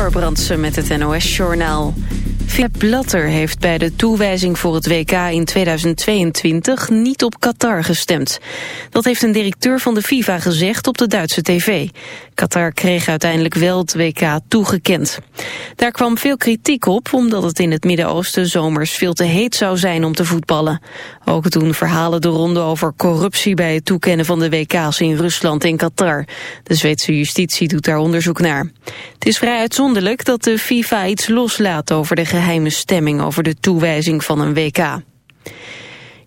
Ember Brandsen met het NOS-journaal. Philip Blatter heeft bij de toewijzing voor het WK in 2022 niet op Qatar gestemd. Dat heeft een directeur van de FIFA gezegd op de Duitse tv. Qatar kreeg uiteindelijk wel het WK toegekend. Daar kwam veel kritiek op omdat het in het Midden-Oosten zomers veel te heet zou zijn om te voetballen. Ook doen verhalen de ronde over corruptie bij het toekennen van de WK's in Rusland en Qatar. De Zweedse justitie doet daar onderzoek naar. Het is vrij uitzonderlijk dat de FIFA iets loslaat over de geheime stemming over de toewijzing van een WK.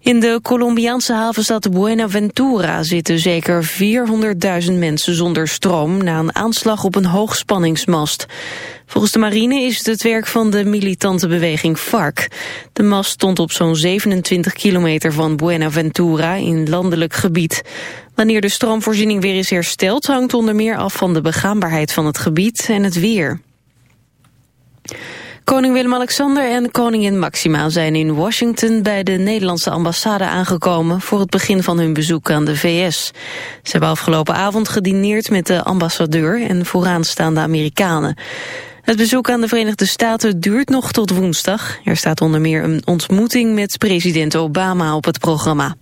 In de Colombiaanse havenstad Buenaventura zitten zeker 400.000 mensen zonder stroom na een aanslag op een hoogspanningsmast. Volgens de marine is het het werk van de militante beweging FARC. De mast stond op zo'n 27 kilometer van Buenaventura in landelijk gebied. Wanneer de stroomvoorziening weer is hersteld hangt onder meer af van de begaanbaarheid van het gebied en het weer. Koning Willem-Alexander en koningin Maxima zijn in Washington bij de Nederlandse ambassade aangekomen voor het begin van hun bezoek aan de VS. Ze hebben afgelopen avond gedineerd met de ambassadeur en vooraanstaande Amerikanen. Het bezoek aan de Verenigde Staten duurt nog tot woensdag. Er staat onder meer een ontmoeting met president Obama op het programma.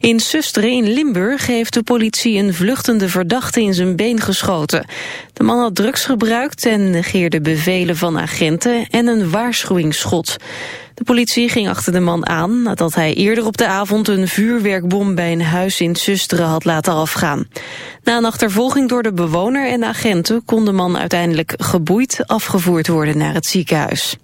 In Susteren in Limburg heeft de politie een vluchtende verdachte in zijn been geschoten. De man had drugs gebruikt en negeerde bevelen van agenten en een waarschuwingsschot. De politie ging achter de man aan nadat hij eerder op de avond een vuurwerkbom bij een huis in Susteren had laten afgaan. Na een achtervolging door de bewoner en agenten kon de man uiteindelijk geboeid afgevoerd worden naar het ziekenhuis.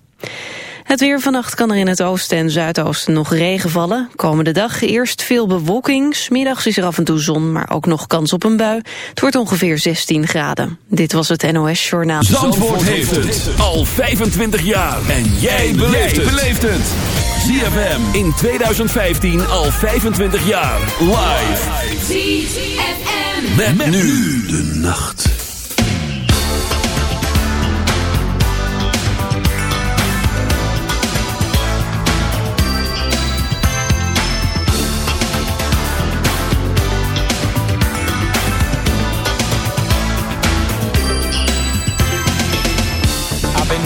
Het weer vannacht kan er in het oosten en zuidoosten nog regen vallen. Komende dag eerst veel bewolking. Smiddags is er af en toe zon, maar ook nog kans op een bui. Het wordt ongeveer 16 graden. Dit was het NOS Journaal. Zandvoort, heeft het al 25 jaar. En jij beleeft het. ZFM in 2015 al 25 jaar. Live. ZFM. met nu de nacht.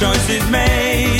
now the choice is made.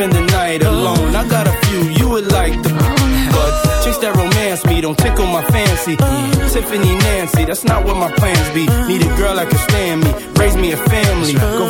Spend the night alone. I got a few you would like the but chicks that romance me don't tickle my fancy. Tiffany Nancy, that's not what my plans be. Need a girl that can stand me, raise me a family. Go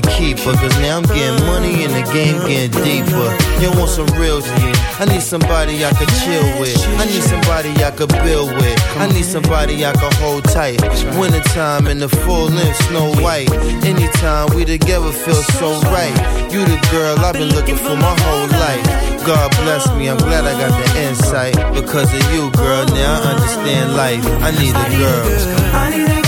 Girl, I'ma keep her. Cause now I'm getting money and the game getting deeper. You want some real shit? I need somebody I could chill with. I need somebody I could build with. I need somebody I could hold tight. Wintertime in the full length, snow white. Anytime we together feel so right. You the girl I've been looking for my whole life. God bless me, I'm glad I got the insight. Because of you, girl, now I understand life. I need a girl.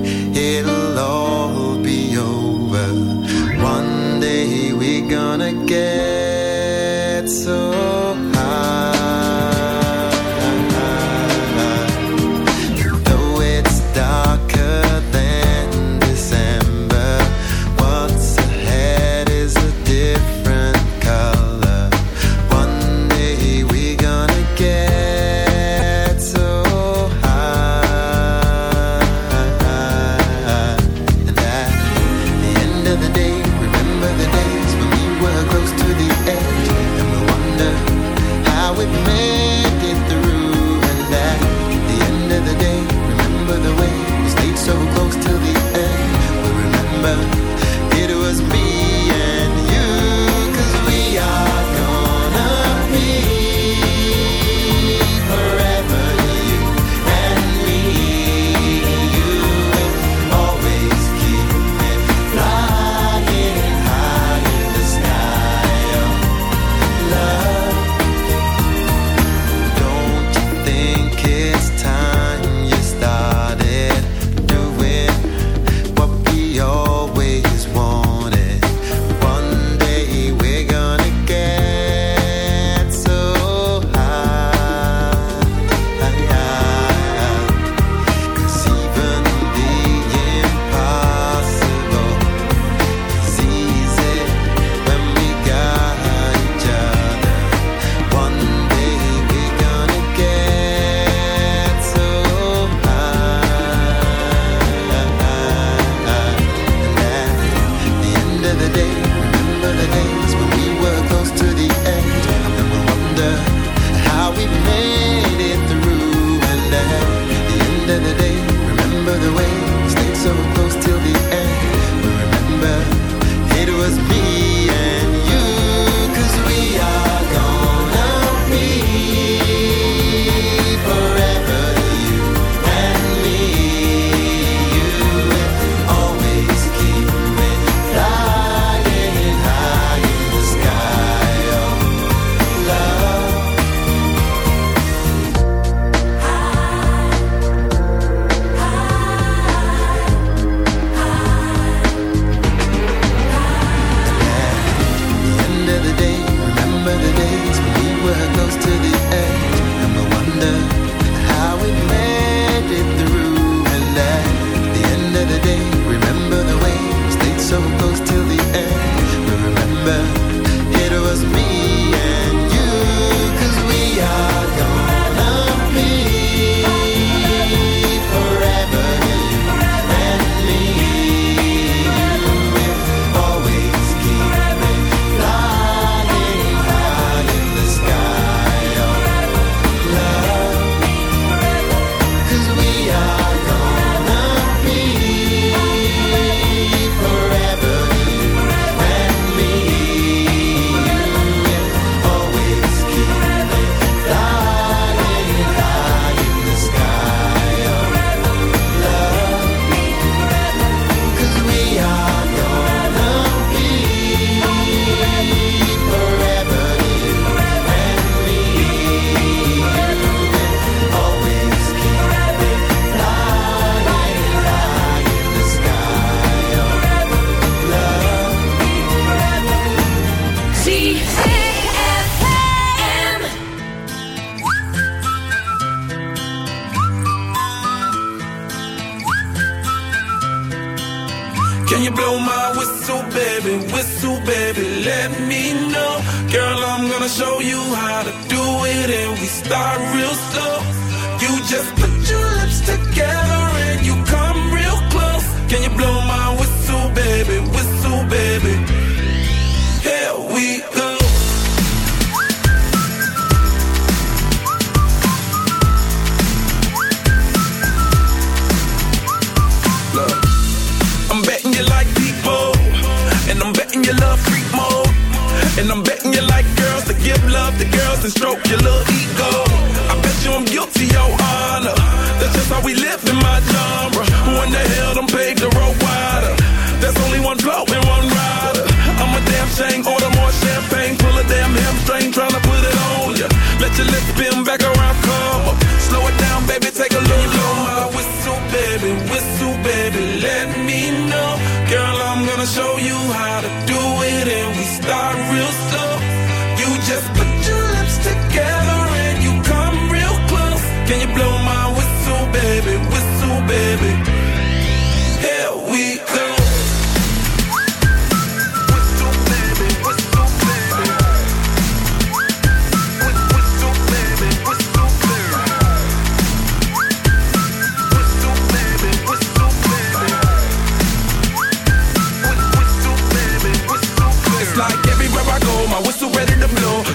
end of the day Remember the days when we were close to the end. And we wonder how we made it through And at the end of the day Remember the way we stayed so close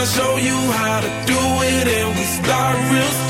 Gonna show you how to do it, and we start real